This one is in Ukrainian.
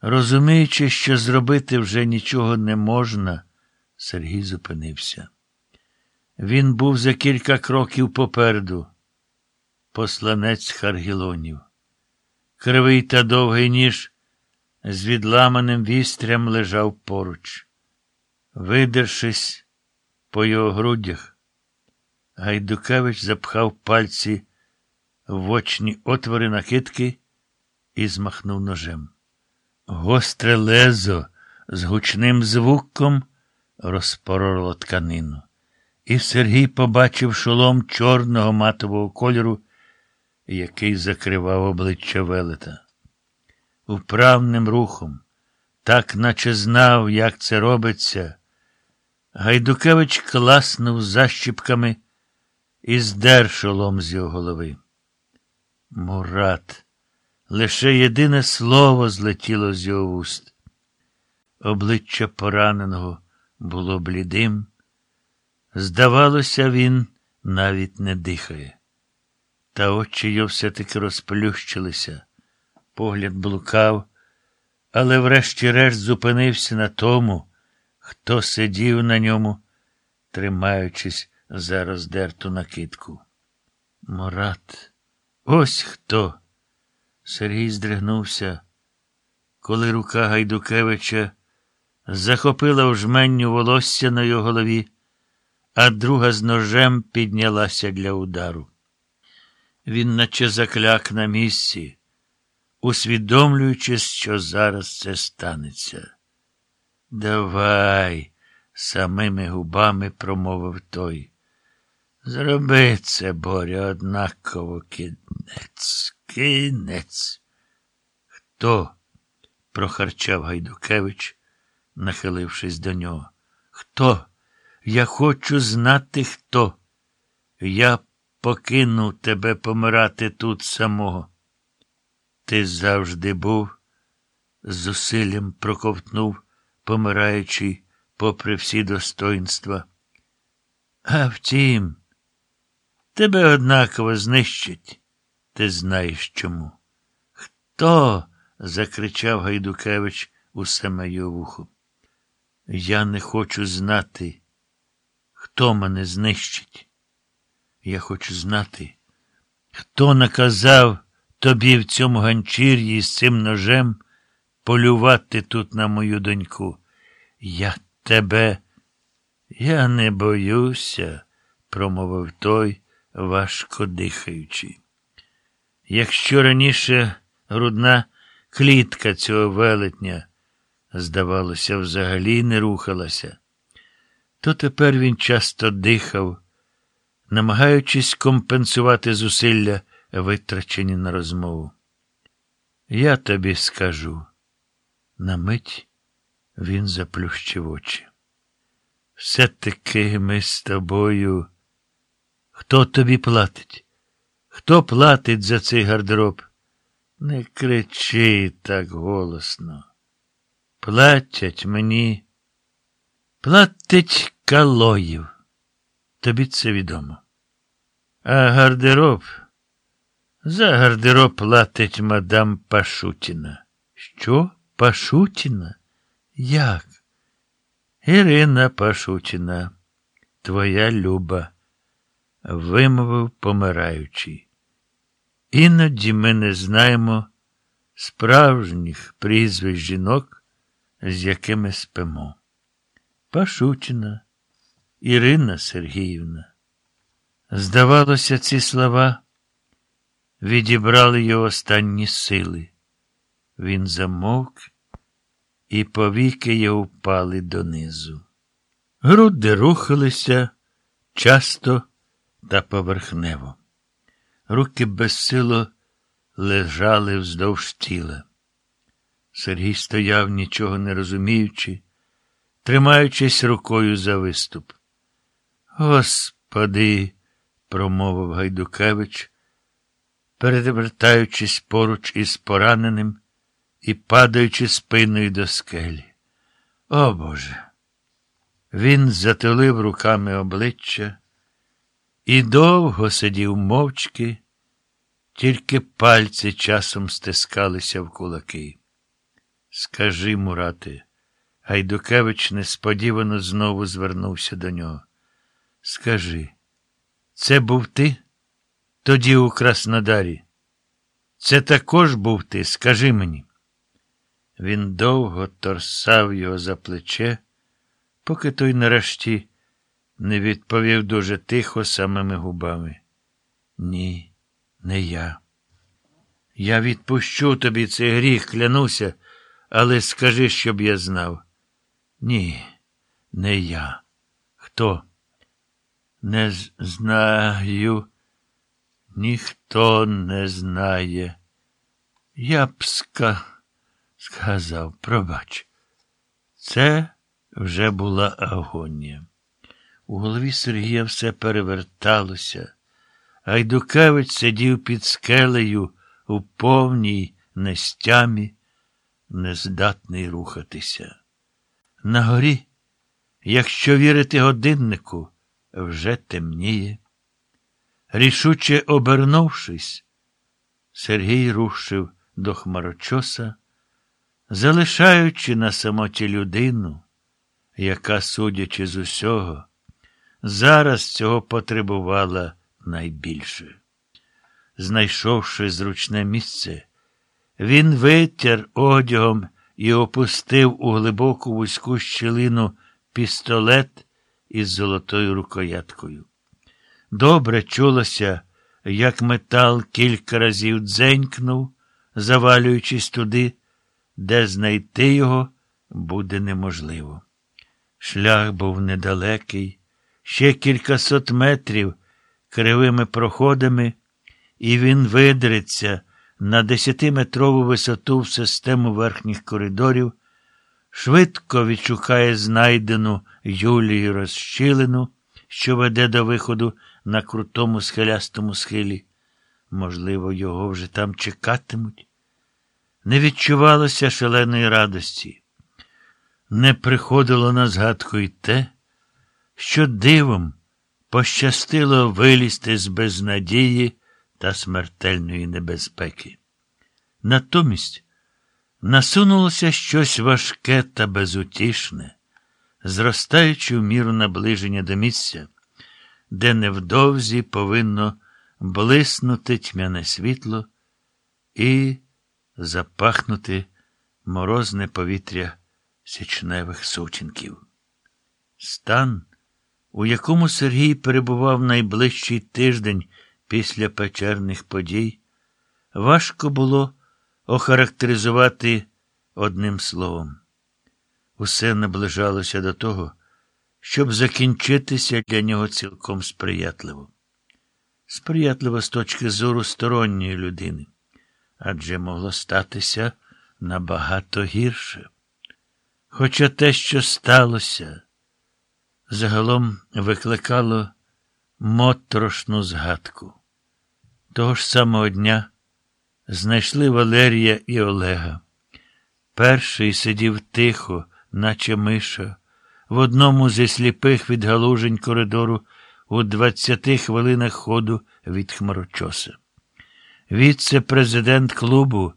Розуміючи, що зробити вже нічого не можна, Сергій зупинився. Він був за кілька кроків попереду, посланець Харгілонів. Кривий та довгий ніж з відламаним вістрям лежав поруч. Видершись по його грудях, Гайдукевич запхав пальці в очні отвори накидки і змахнув ножем. Гостре лезо з гучним звуком розпороло тканину. І Сергій побачив шолом чорного матового кольору, який закривав обличчя велета. Управним рухом, так наче знав, як це робиться, Гайдукевич класнув защіпками і здер шолом з його голови. Мурат. Лише єдине слово злетіло з його вуст. Обличчя пораненого було блідим. Здавалося, він навіть не дихає. Та очі його все-таки розплющилися. Погляд блукав, але врешті-решт зупинився на тому, хто сидів на ньому, тримаючись за роздерту накидку. Мурат, ось хто. Сергій здригнувся, коли рука Гайдукевича захопила в жменню волосся на його голові, а друга з ножем піднялася для удару. Він наче закляк на місці, усвідомлюючи, що зараз це станеться. Давай, самими губами промовив той. Зроби це, Боря, однаково кінець, кінець. Хто? прохарчав Гайдукевич, нахилившись до нього. Хто? Я хочу знати, хто. Я покинув тебе помирати тут самого. Ти завжди був, зусиллям проковтнув, помираючий, попри всі достоинства. А втім, тебе однаково знищать. Ти знаєш чому. Хто? закричав Гайдукевич у саме вухо. Я не хочу знати, хто мене знищить. Я хочу знати, хто наказав тобі в цьому ганчір'ї з цим ножем полювати тут на мою доньку. Я тебе. Я не боюся, промовив той, важко дихаючи. Якщо раніше грудна клітка цього велетня, здавалося, взагалі не рухалася, то тепер він часто дихав, намагаючись компенсувати зусилля, витрачені на розмову. Я тобі скажу. На мить він заплющив очі. Все-таки ми з тобою. Хто тобі платить? Хто платить за цей гардероб? Не кричи так голосно. Платять мені. Платить Калоїв. Тобі це відомо. А гардероб. За гардероб платить мадам Пашутіна. Що? Пашутіна? Як? Ірина Пашутіна, твоя люба, вимовив помираючий. Іноді ми не знаємо справжніх прізвищ жінок, з якими спимо. Пашутіна, Ірина Сергіївна. Здавалося, ці слова відібрали його останні сили. Він замовк, і повіки його впали донизу. Груди рухалися часто та поверхнево. Руки безсило лежали вздовж тіла. Сергій стояв, нічого не розуміючи, тримаючись рукою за виступ. Господи, промовив Гайдукевич, перевертаючись поруч із пораненим і падаючи спиною до скелі. О Боже! Він затулив руками обличчя і довго сидів мовчки, тільки пальці часом стискалися в кулаки. Скажи, Мурати, Гайдукевич несподівано знову звернувся до нього. Скажи, це був ти? Тоді у Краснодарі. Це також був ти, скажи мені. Він довго торсав його за плече, поки той нарешті не відповів дуже тихо самими губами. Ні, не я. Я відпущу тобі цей гріх, клянуся, але скажи, щоб я знав. Ні, не я. Хто? Не знаю. Ніхто не знає. Я б ска... сказав, пробач. Це вже була агонія. У голові Сергія все переверталося. Гайдукевич сидів під скелею у повній нестямі, нездатний рухатися. На горі, якщо вірити годиннику, вже темніє. Рішуче обернувшись, Сергій рушив до хмарочоса, залишаючи на самоті людину, яка, судячи з усього, зараз цього потребувала найбільше. Знайшовши зручне місце, він витяр одягом і опустив у глибоку вузьку щілину пістолет із золотою рукояткою. Добре чулося, як метал кілька разів дзенькнув, завалюючись туди, де знайти його буде неможливо. Шлях був недалекий, ще кількасот метрів кривими проходами, і він видриться на десятиметрову висоту в систему верхніх коридорів, швидко відшукає знайдену Юлією розщілину, що веде до виходу на крутому схилястому схилі. Можливо, його вже там чекатимуть. Не відчувалося шаленої радості. Не приходило на згадку й те, що дивом пощастило вилізти з безнадії та смертельної небезпеки. Натомість насунулося щось важке та безутішне, зростаючи в міру наближення до місця, де невдовзі повинно блиснути тьмяне світло і запахнути морозне повітря січневих сучинків. Стан, у якому Сергій перебував найближчий тиждень після печерних подій, важко було охарактеризувати одним словом. Усе наближалося до того, щоб закінчитися для нього цілком сприятливо. Сприятливо з точки зору сторонньої людини, адже могло статися набагато гірше. Хоча те, що сталося, загалом викликало моторошну згадку. Того ж самого дня знайшли Валерія і Олега. Перший сидів тихо, наче миша, в одному зі сліпих відгалужень коридору у двадцяти хвилинах ходу від хмарочоса. Віце-президент клубу